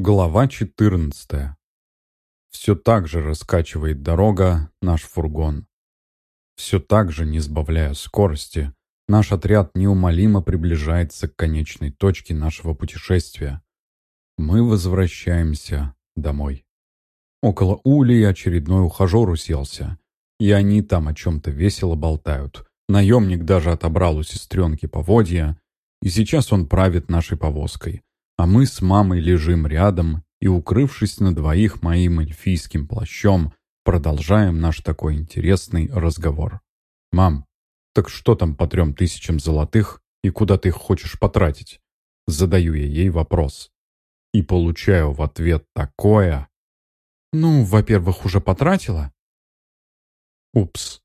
Глава 14. Все так же раскачивает дорога наш фургон. Все так же, не сбавляя скорости, наш отряд неумолимо приближается к конечной точке нашего путешествия. Мы возвращаемся домой. Около Ули очередной ухажер уселся, и они там о чем-то весело болтают. Наемник даже отобрал у сестренки поводья, и сейчас он правит нашей повозкой а мы с мамой лежим рядом и, укрывшись на двоих моим эльфийским плащом, продолжаем наш такой интересный разговор. «Мам, так что там по трем тысячам золотых и куда ты их хочешь потратить?» Задаю я ей вопрос. И получаю в ответ такое. «Ну, во-первых, уже потратила?» Упс.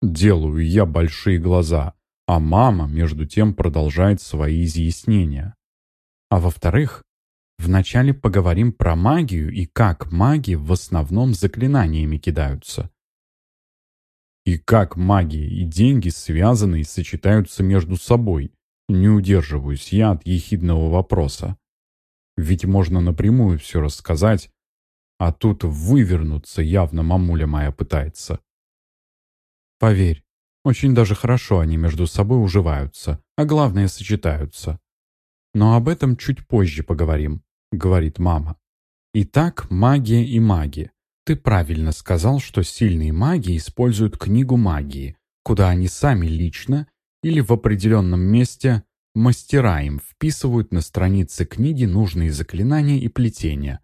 Делаю я большие глаза, а мама, между тем, продолжает свои изъяснения. А во-вторых, вначале поговорим про магию и как маги в основном заклинаниями кидаются. И как магия и деньги связаны и сочетаются между собой. Не удерживаюсь я от ехидного вопроса. Ведь можно напрямую все рассказать, а тут вывернуться явно мамуля моя пытается. Поверь, очень даже хорошо они между собой уживаются, а главное сочетаются. Но об этом чуть позже поговорим, говорит мама. Итак, магия и маги. Ты правильно сказал, что сильные маги используют книгу магии, куда они сами лично или в определенном месте мастера им вписывают на странице книги нужные заклинания и плетения.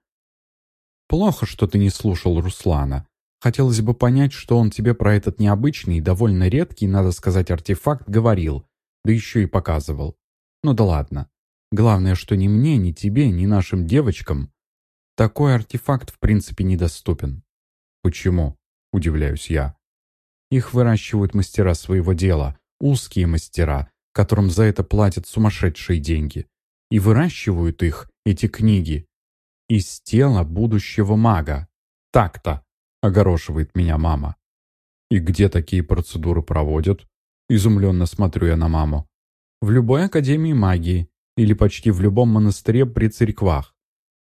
Плохо, что ты не слушал Руслана. Хотелось бы понять, что он тебе про этот необычный и довольно редкий, надо сказать, артефакт говорил, да еще и показывал. Ну да ладно. Главное, что ни мне, ни тебе, ни нашим девочкам такой артефакт в принципе недоступен. Почему? Удивляюсь я. Их выращивают мастера своего дела, узкие мастера, которым за это платят сумасшедшие деньги. И выращивают их, эти книги, из тела будущего мага. Так-то, огорошивает меня мама. И где такие процедуры проводят? Изумленно смотрю я на маму. В любой академии магии, или почти в любом монастыре при церквах.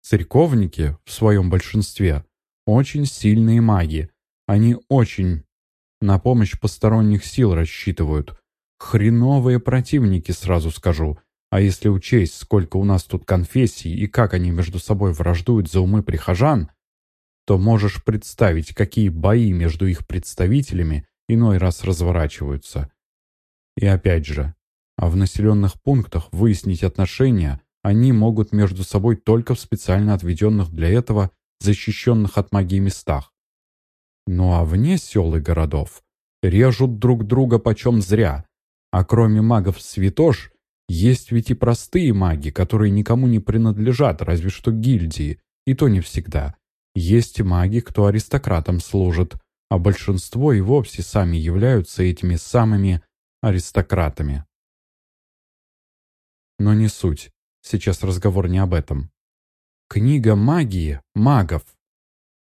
Церковники, в своем большинстве, очень сильные маги. Они очень на помощь посторонних сил рассчитывают. Хреновые противники, сразу скажу. А если учесть, сколько у нас тут конфессий и как они между собой враждуют за умы прихожан, то можешь представить, какие бои между их представителями иной раз разворачиваются. И опять же, а в населенных пунктах выяснить отношения они могут между собой только в специально отведенных для этого защищенных от магии местах. Ну а вне сел и городов режут друг друга почем зря, а кроме магов-святош есть ведь и простые маги, которые никому не принадлежат, разве что гильдии, и то не всегда. Есть маги, кто аристократам служит, а большинство и вовсе сами являются этими самыми аристократами. Но не суть. Сейчас разговор не об этом. Книга магии магов.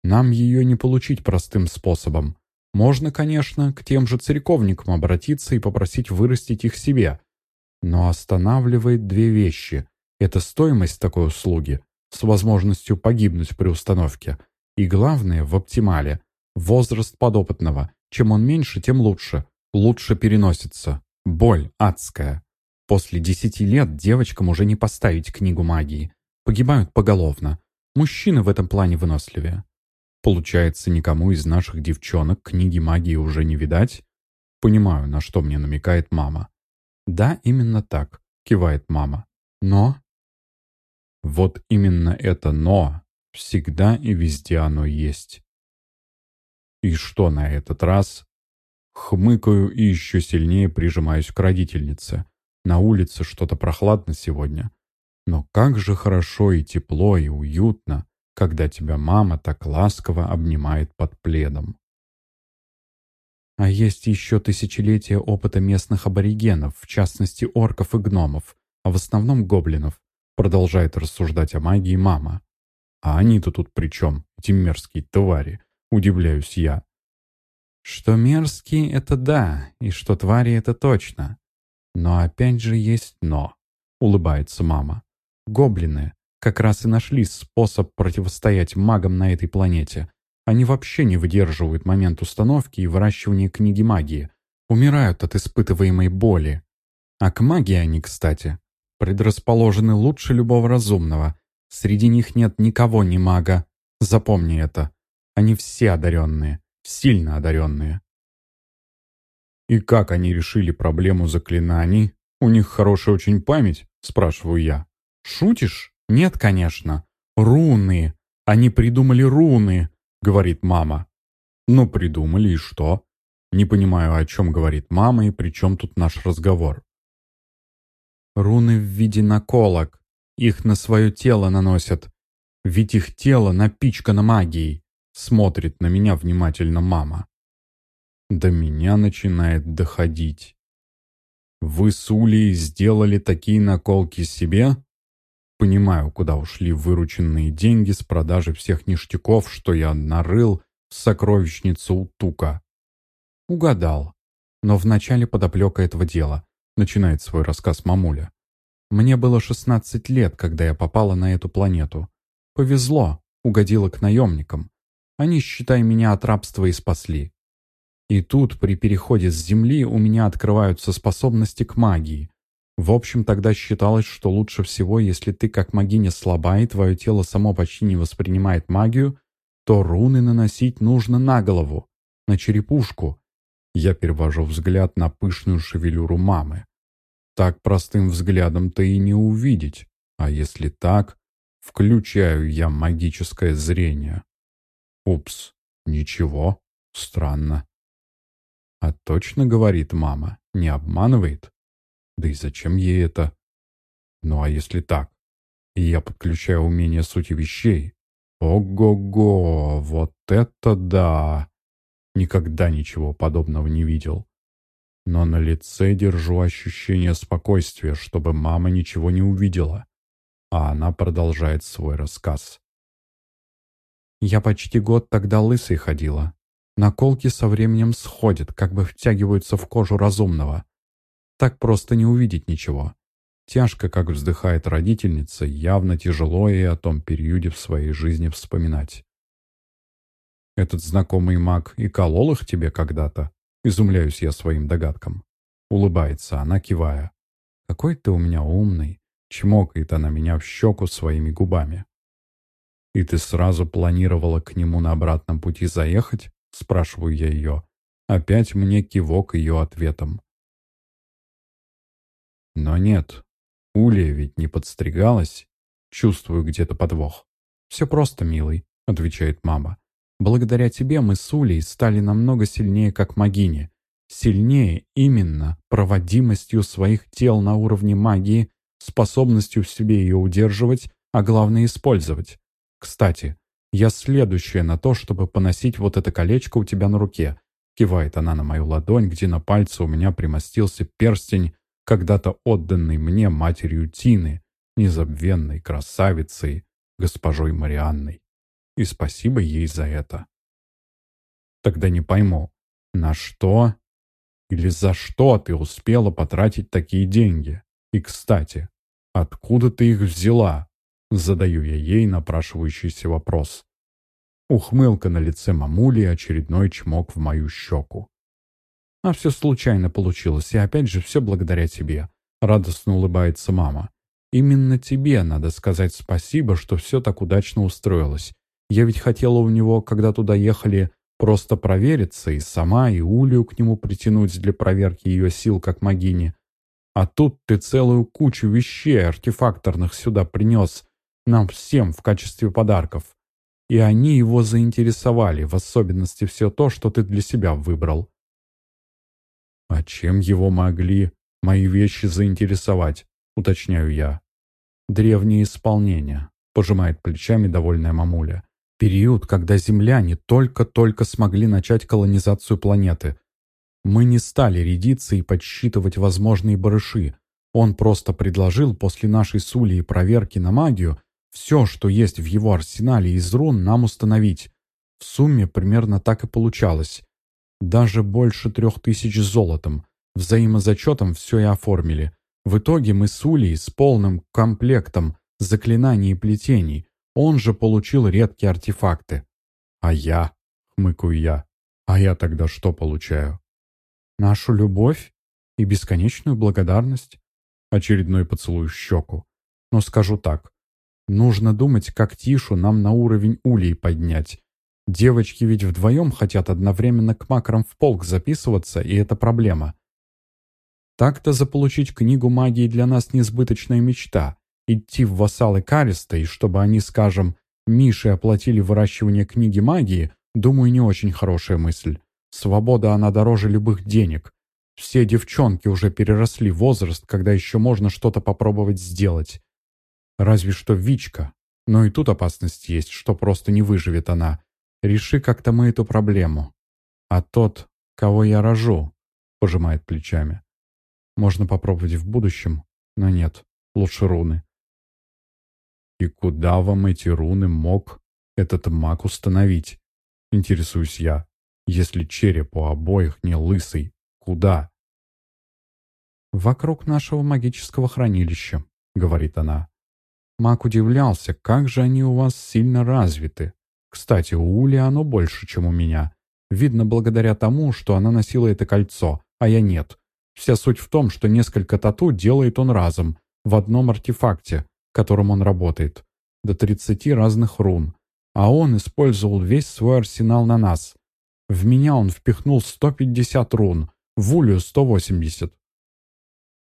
Нам ее не получить простым способом. Можно, конечно, к тем же церковникам обратиться и попросить вырастить их себе. Но останавливает две вещи. Это стоимость такой услуги с возможностью погибнуть при установке. И главное, в оптимале, возраст подопытного. Чем он меньше, тем лучше. Лучше переносится. Боль адская. После десяти лет девочкам уже не поставить книгу магии. Погибают поголовно. Мужчины в этом плане выносливее. Получается, никому из наших девчонок книги магии уже не видать? Понимаю, на что мне намекает мама. Да, именно так, кивает мама. Но... Вот именно это «но» всегда и везде оно есть. И что на этот раз? Хмыкаю и еще сильнее прижимаюсь к родительнице. На улице что-то прохладно сегодня. Но как же хорошо и тепло и уютно, когда тебя мама так ласково обнимает под пледом. А есть еще тысячелетия опыта местных аборигенов, в частности орков и гномов, а в основном гоблинов, продолжает рассуждать о магии мама. А они-то тут при чем, эти мерзкие твари, удивляюсь я. Что мерзкие — это да, и что твари — это точно. Но опять же есть «но», — улыбается мама. Гоблины, как раз и нашли способ противостоять магам на этой планете. Они вообще не выдерживают момент установки и выращивания книги магии. Умирают от испытываемой боли. А к магии они, кстати, предрасположены лучше любого разумного. Среди них нет никого не мага. Запомни это. Они все одаренные. Сильно одаренные. «И как они решили проблему заклинаний? У них хорошая очень память?» – спрашиваю я. «Шутишь? Нет, конечно. Руны. Они придумали руны», – говорит мама. «Ну, придумали, и что?» Не понимаю, о чем говорит мама и при чем тут наш разговор. Руны в виде наколок. Их на свое тело наносят. Ведь их тело напичкано магией. Смотрит на меня внимательно мама. До меня начинает доходить. Вы с Улей сделали такие наколки себе? Понимаю, куда ушли вырученные деньги с продажи всех ништяков, что я нарыл в сокровищницу у Тука. Угадал. Но в начале подоплека этого дела. Начинает свой рассказ мамуля. Мне было 16 лет, когда я попала на эту планету. Повезло, угодила к наемникам. Они, считай, меня от рабства и спасли. И тут, при переходе с Земли, у меня открываются способности к магии. В общем, тогда считалось, что лучше всего, если ты как магиня слаба и твое тело само почти не воспринимает магию, то руны наносить нужно на голову, на черепушку. Я перевожу взгляд на пышную шевелюру мамы. Так простым взглядом-то и не увидеть. А если так, включаю я магическое зрение. Упс, ничего, странно. А точно говорит мама, не обманывает? Да и зачем ей это? Ну а если так? И я подключаю умение сути вещей. Ого-го, вот это да! Никогда ничего подобного не видел но на лице держу ощущение спокойствия, чтобы мама ничего не увидела. А она продолжает свой рассказ. Я почти год тогда лысой ходила. Наколки со временем сходят, как бы втягиваются в кожу разумного. Так просто не увидеть ничего. Тяжко, как вздыхает родительница, явно тяжело ей о том периоде в своей жизни вспоминать. «Этот знакомый маг и колол их тебе когда-то?» Изумляюсь я своим догадкам. Улыбается она, кивая. «Какой ты у меня умный!» Чмокает она меня в щеку своими губами. «И ты сразу планировала к нему на обратном пути заехать?» Спрашиваю я ее. Опять мне кивок ее ответом. Но нет, Улья ведь не подстригалась. Чувствую где-то подвох. «Все просто, милый», — отвечает мама. Благодаря тебе мы с Улей стали намного сильнее как магини. Сильнее именно проводимостью своих тел на уровне магии, способностью в себе ее удерживать, а главное использовать. Кстати, я следующая на то, чтобы поносить вот это колечко у тебя на руке. Кивает она на мою ладонь, где на пальце у меня примостился перстень, когда-то отданный мне матерью Тины, незабвенной красавицей, госпожой Марианной и спасибо ей за это. Тогда не пойму, на что или за что ты успела потратить такие деньги? И, кстати, откуда ты их взяла? Задаю я ей напрашивающийся вопрос. Ухмылка на лице мамули и очередной чмок в мою щеку. А все случайно получилось, и опять же все благодаря тебе. Радостно улыбается мама. Именно тебе надо сказать спасибо, что все так удачно устроилось. Я ведь хотела у него, когда туда ехали, просто провериться и сама, и Улю к нему притянуть для проверки ее сил как могини. А тут ты целую кучу вещей артефакторных сюда принес, нам всем в качестве подарков. И они его заинтересовали, в особенности все то, что ты для себя выбрал. А чем его могли мои вещи заинтересовать, уточняю я. Древнее исполнение, пожимает плечами довольная мамуля. Период, когда земляне только-только смогли начать колонизацию планеты. Мы не стали рядиться и подсчитывать возможные барыши. Он просто предложил после нашей сули и проверки на магию все, что есть в его арсенале из рун, нам установить. В сумме примерно так и получалось. Даже больше трех тысяч золотом. Взаимозачетом все и оформили. В итоге мы с Улей с полным комплектом заклинаний и плетений. Он же получил редкие артефакты. А я, хмыкаю я, а я тогда что получаю? Нашу любовь и бесконечную благодарность. Очередной поцелуй в щеку. Но скажу так. Нужно думать, как Тишу нам на уровень улей поднять. Девочки ведь вдвоем хотят одновременно к макрам в полк записываться, и это проблема. Так-то заполучить книгу магии для нас несбыточная мечта. Идти в вассалы Кариста, и чтобы они, скажем, Мише оплатили выращивание книги магии, думаю, не очень хорошая мысль. Свобода, она дороже любых денег. Все девчонки уже переросли возраст, когда еще можно что-то попробовать сделать. Разве что Вичка. Но и тут опасность есть, что просто не выживет она. Реши как-то мы эту проблему. А тот, кого я рожу, пожимает плечами. Можно попробовать в будущем, но нет, лучше руны. И куда вам эти руны мог этот маг установить? Интересуюсь я. Если череп у обоих не лысый, куда? «Вокруг нашего магического хранилища», — говорит она. Маг удивлялся, как же они у вас сильно развиты. Кстати, у Ули оно больше, чем у меня. Видно благодаря тому, что она носила это кольцо, а я нет. Вся суть в том, что несколько тату делает он разом, в одном артефакте, которым он работает. До 30 разных рун. А он использовал весь свой арсенал на нас. В меня он впихнул 150 рун, в Улю 180.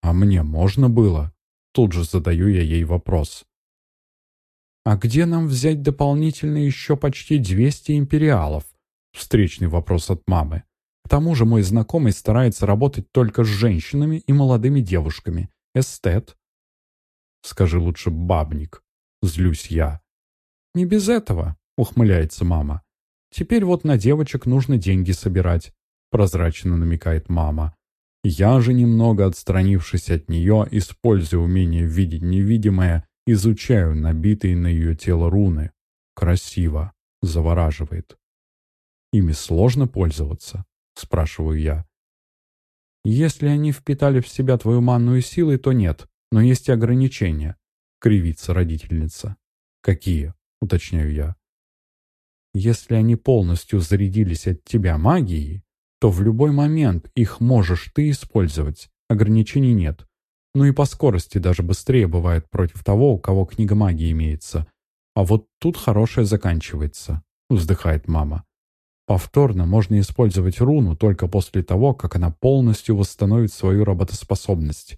А мне можно было? Тут же задаю я ей вопрос. А где нам взять дополнительно еще почти 200 империалов? Встречный вопрос от мамы. К тому же мой знакомый старается работать только с женщинами и молодыми девушками. Эстет. Скажи лучше бабник. Злюсь я. Не без этого, ухмыляется мама. Теперь вот на девочек нужно деньги собирать. Прозрачно намекает мама. Я же, немного отстранившись от нее, используя умение видеть невидимое, изучаю набитые на ее тело руны. Красиво. Завораживает. Ими сложно пользоваться? Спрашиваю я. Если они впитали в себя твою манную силу, то нет. Но есть и ограничения. Кривится родительница. Какие? Уточняю я. Если они полностью зарядились от тебя магией, то в любой момент их можешь ты использовать. Ограничений нет. Ну и по скорости даже быстрее бывает против того, у кого книга магии имеется. А вот тут хорошее заканчивается, вздыхает мама. Повторно можно использовать руну только после того, как она полностью восстановит свою работоспособность.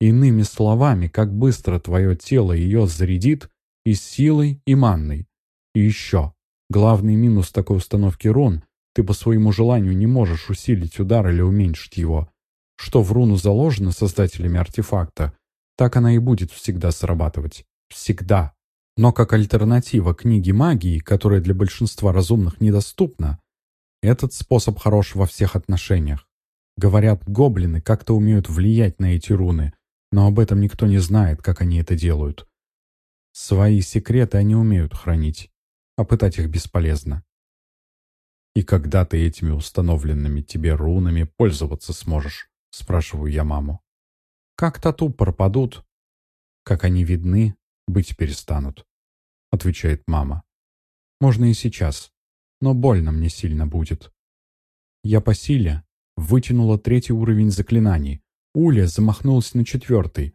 Иными словами, как быстро твое тело ее зарядит и силой, и манной. И еще, главный минус такой установки рун – ты по своему желанию не можешь усилить удар или уменьшить его. Что в руну заложено создателями артефакта, так она и будет всегда срабатывать. Всегда. Но как альтернатива книге магии, которая для большинства разумных недоступна, этот способ хорош во всех отношениях. Говорят, гоблины как-то умеют влиять на эти руны, но об этом никто не знает, как они это делают. Свои секреты они умеют хранить, а пытать их бесполезно. И когда ты этими установленными тебе рунами пользоваться сможешь? Спрашиваю я маму. Как тату пропадут, как они видны, быть перестанут, отвечает мама. Можно и сейчас, но больно мне сильно будет. Я по силе вытянула третий уровень заклинаний. Уля замахнулась на четвертый.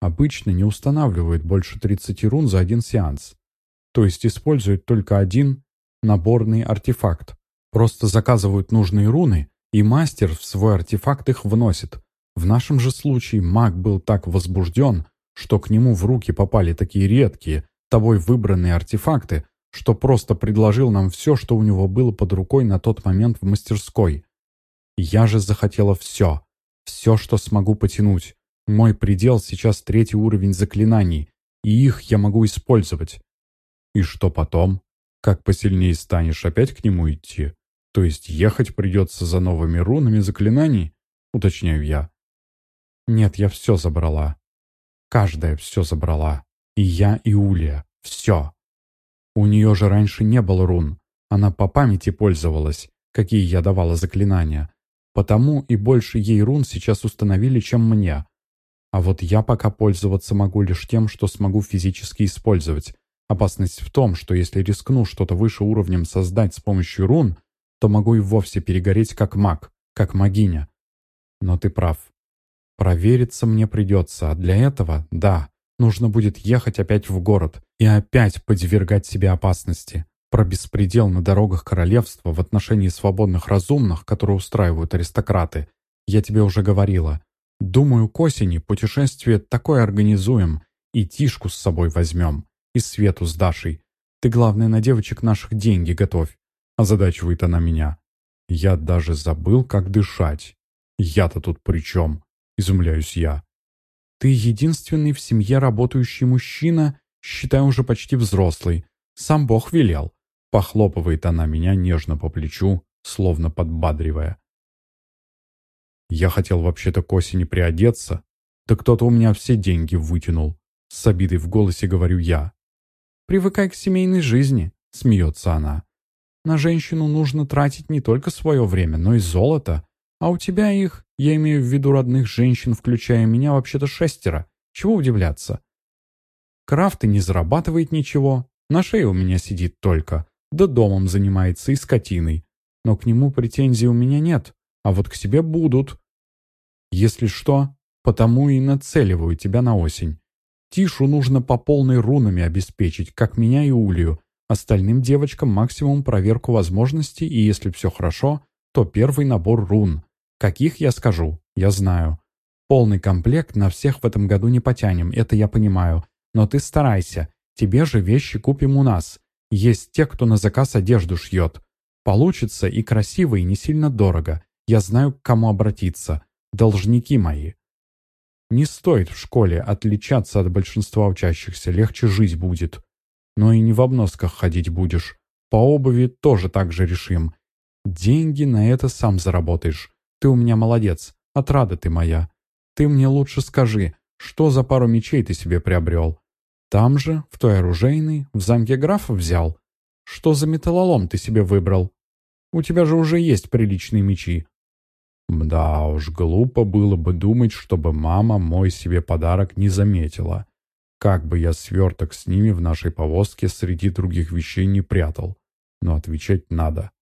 Обычно не устанавливают больше 30 рун за один сеанс. То есть используют только один наборный артефакт. Просто заказывают нужные руны, и мастер в свой артефакт их вносит. В нашем же случае маг был так возбужден, что к нему в руки попали такие редкие, тобой выбранные артефакты, что просто предложил нам все, что у него было под рукой на тот момент в мастерской. Я же захотела все. Все, что смогу потянуть. Мой предел сейчас третий уровень заклинаний, и их я могу использовать. И что потом? Как посильнее станешь, опять к нему идти? То есть ехать придется за новыми рунами заклинаний? Уточняю я. Нет, я все забрала. Каждая все забрала. И я, и Улья. Все. У нее же раньше не было рун. Она по памяти пользовалась, какие я давала заклинания. Потому и больше ей рун сейчас установили, чем мне. А вот я пока пользоваться могу лишь тем, что смогу физически использовать. Опасность в том, что если рискну что-то выше уровнем создать с помощью рун, то могу и вовсе перегореть как маг, как магиня. Но ты прав. Провериться мне придется, а для этого, да, нужно будет ехать опять в город и опять подвергать себе опасности. Про беспредел на дорогах королевства в отношении свободных разумных, которые устраивают аристократы, я тебе уже говорила. Думаю, к осени путешествие такое организуем, и Тишку с собой возьмем, и Свету с Дашей. Ты, главное, на девочек наших деньги готовь. Озадачивает она меня. Я даже забыл, как дышать. Я-то тут при чем? Изумляюсь я. Ты единственный в семье работающий мужчина, считай уже почти взрослый. Сам Бог велел. Похлопывает она меня нежно по плечу, словно подбадривая. Я хотел вообще-то к осени приодеться, да кто-то у меня все деньги вытянул. С обидой в голосе говорю я. «Привыкай к семейной жизни», — смеется она. «На женщину нужно тратить не только свое время, но и золото. А у тебя их, я имею в виду родных женщин, включая меня, вообще-то шестеро. Чего удивляться?» Крафт и не зарабатывает ничего, на шее у меня сидит только, да домом занимается и скотиной. Но к нему претензий у меня нет а вот к себе будут. Если что, потому и нацеливаю тебя на осень. Тишу нужно по полной рунами обеспечить, как меня и Улию. Остальным девочкам максимум проверку возможностей, и если все хорошо, то первый набор рун. Каких я скажу, я знаю. Полный комплект на всех в этом году не потянем, это я понимаю. Но ты старайся, тебе же вещи купим у нас. Есть те, кто на заказ одежду шьет. Получится и красиво, и не сильно дорого. Я знаю, к кому обратиться. Должники мои. Не стоит в школе отличаться от большинства учащихся, легче жить будет. Но и не в обносках ходить будешь. По обуви тоже так же решим. Деньги на это сам заработаешь. Ты у меня молодец, отрада ты моя. Ты мне лучше скажи, что за пару мечей ты себе приобрел? Там же, в той оружейной, в замке графа взял? Что за металлолом ты себе выбрал? У тебя же уже есть приличные мечи. Да уж, глупо было бы думать, чтобы мама мой себе подарок не заметила. Как бы я сверток с ними в нашей повозке среди других вещей не прятал. Но отвечать надо.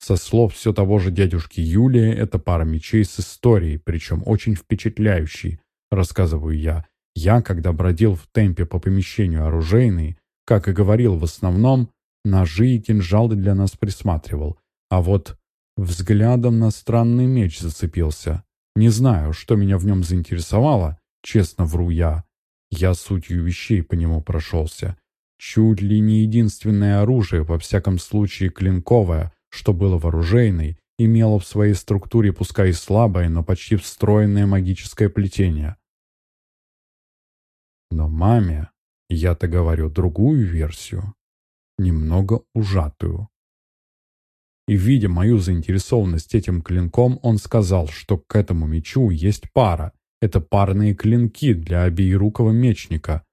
Со слов все того же дядюшки Юлия, это пара мечей с историей, причем очень впечатляющей, рассказываю я. Я, когда бродил в темпе по помещению оружейной, как и говорил в основном, ножи и кинжалы для нас присматривал. А вот Взглядом на странный меч зацепился. Не знаю, что меня в нем заинтересовало, честно вру я. Я сутью вещей по нему прошелся. Чуть ли не единственное оружие, во всяком случае клинковое, что было вооружейной, имело в своей структуре пускай и слабое, но почти встроенное магическое плетение. Но маме, я-то говорю другую версию, немного ужатую. И, видя мою заинтересованность этим клинком, он сказал, что к этому мечу есть пара. Это парные клинки для обеирукого мечника.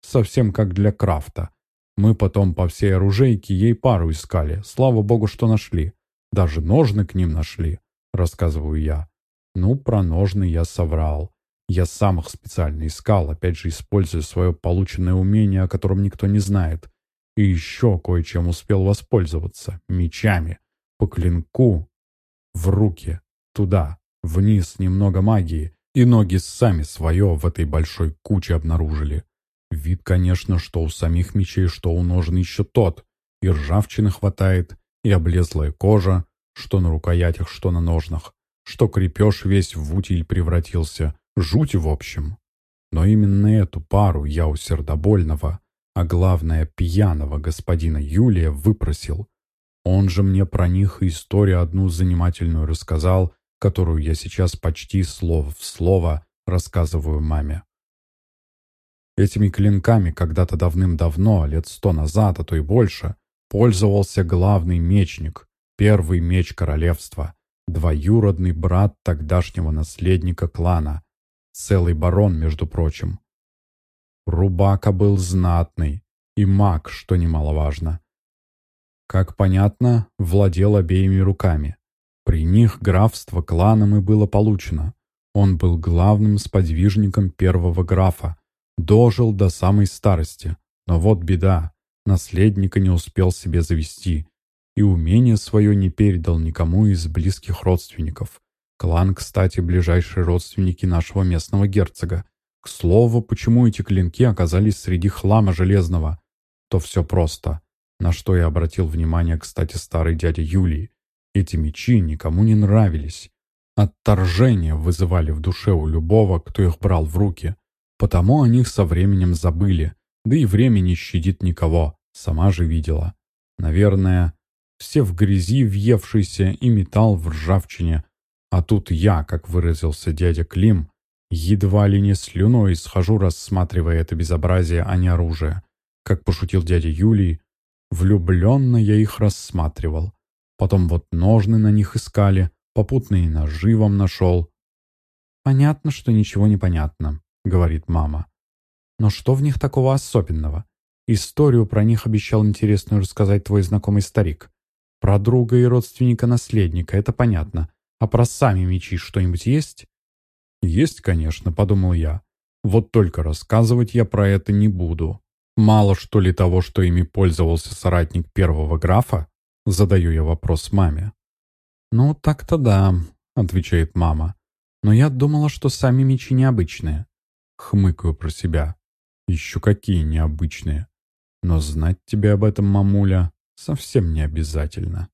Совсем как для крафта. Мы потом по всей оружейке ей пару искали. Слава богу, что нашли. Даже ножны к ним нашли, рассказываю я. Ну, про ножны я соврал. Я сам их специально искал, опять же, используя свое полученное умение, о котором никто не знает. И еще кое-чем успел воспользоваться. Мечами по клинку в руки, туда, вниз немного магии, и ноги сами свое в этой большой куче обнаружили. Вид, конечно, что у самих мечей, что у ножен еще тот. И ржавчины хватает, и облезлая кожа, что на рукоятях, что на ножнах, что крепеж весь в утиль превратился. Жуть в общем. Но именно эту пару я у сердобольного, а главное пьяного господина Юлия выпросил, он же мне про них историю одну занимательную рассказал, которую я сейчас почти слово в слово рассказываю маме. Этими клинками когда-то давным-давно, лет сто назад, а то и больше, пользовался главный мечник, первый меч королевства, двоюродный брат тогдашнего наследника клана, целый барон, между прочим. Рубака был знатный и маг, что немаловажно как понятно, владел обеими руками. При них графство кланом и было получено. Он был главным сподвижником первого графа, дожил до самой старости. Но вот беда, наследника не успел себе завести и умение свое не передал никому из близких родственников. Клан, кстати, ближайшие родственники нашего местного герцога. К слову, почему эти клинки оказались среди хлама железного? То все просто. На что я обратил внимание, кстати, старый дядя Юлий. Эти мечи никому не нравились. Отторжение вызывали в душе у любого, кто их брал в руки. Потому о них со временем забыли. Да и время не щадит никого, сама же видела. Наверное, все в грязи въевшийся и металл в ржавчине. А тут я, как выразился дядя Клим, едва ли не слюной схожу, рассматривая это безобразие, а не оружие. Как пошутил дядя Юлий, влюбленно я их рассматривал. Потом вот ножны на них искали, попутные вам нашел. «Понятно, что ничего не понятно», — говорит мама. «Но что в них такого особенного? Историю про них обещал интересную рассказать твой знакомый старик. Про друга и родственника наследника, это понятно. А про сами мечи что-нибудь есть? Есть, конечно, подумал я. Вот только рассказывать я про это не буду. Мало что ли того, что ими пользовался соратник первого графа? Задаю я вопрос маме. «Ну, так-то да», — отвечает мама. «Но я думала, что сами мечи необычные». Хмыкаю про себя. «Еще какие необычные. Но знать тебе об этом, мамуля, совсем не обязательно.